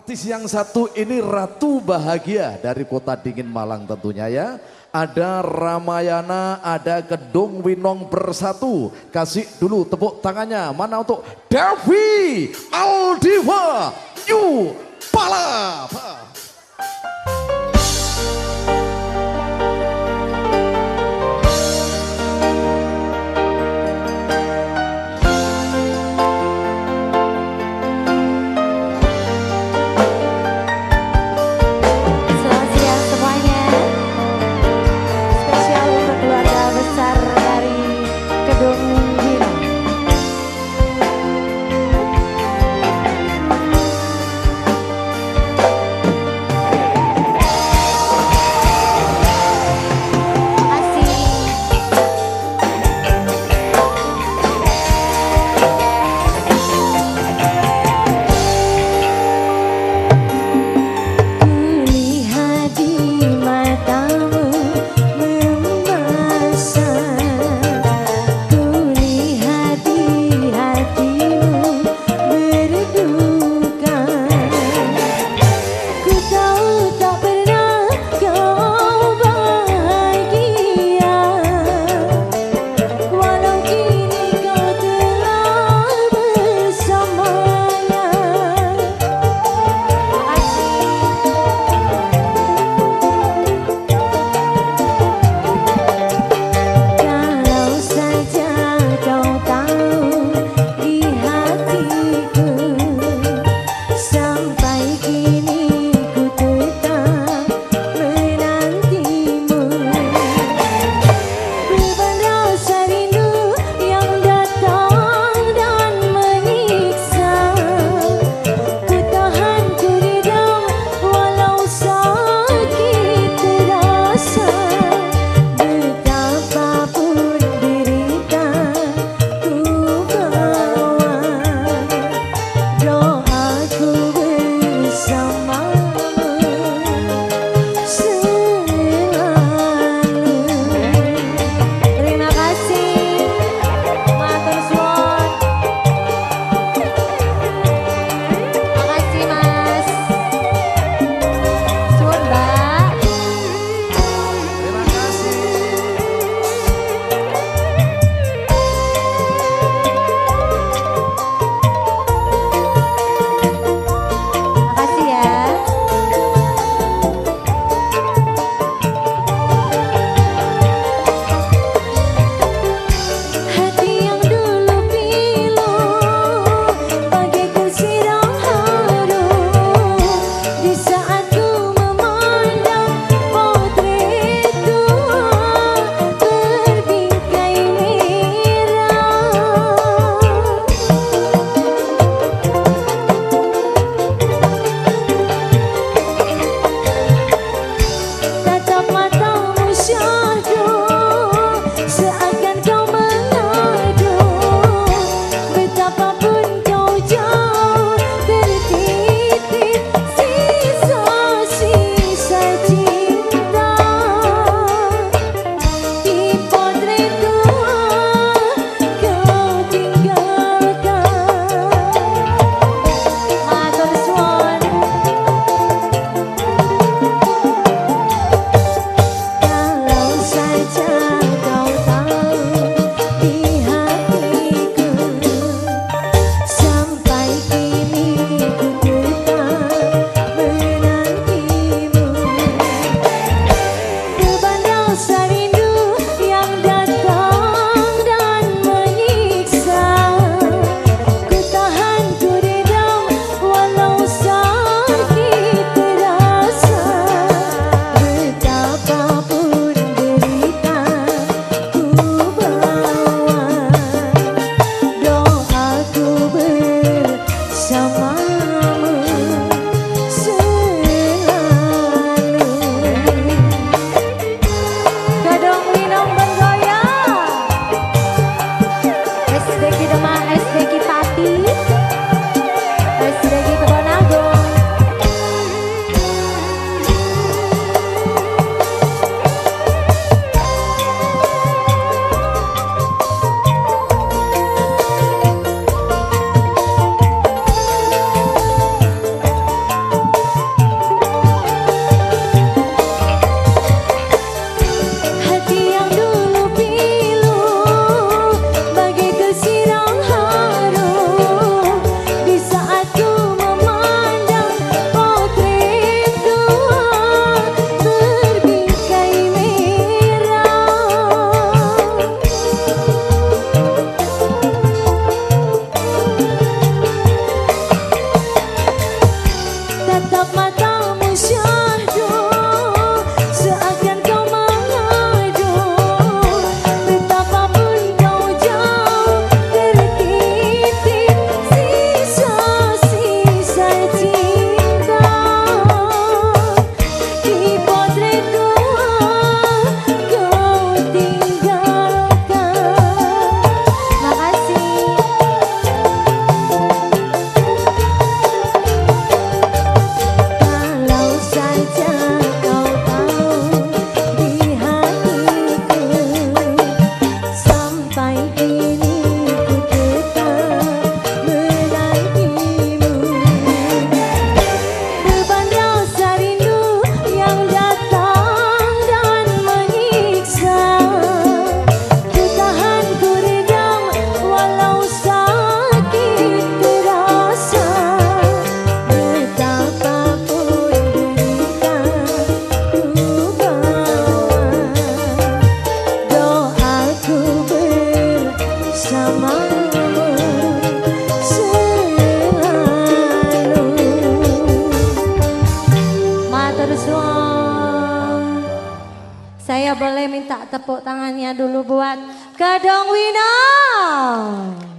Artis yang satu ini Ratu Bahagia dari kota dingin Malang tentunya ya. Ada Ramayana, ada Gedung Winong Bersatu. Kasih dulu tepuk tangannya. Mana untuk Devi Aldiva New Palapa. Kedung tepuk tangannya dulu buat Kedong Winong.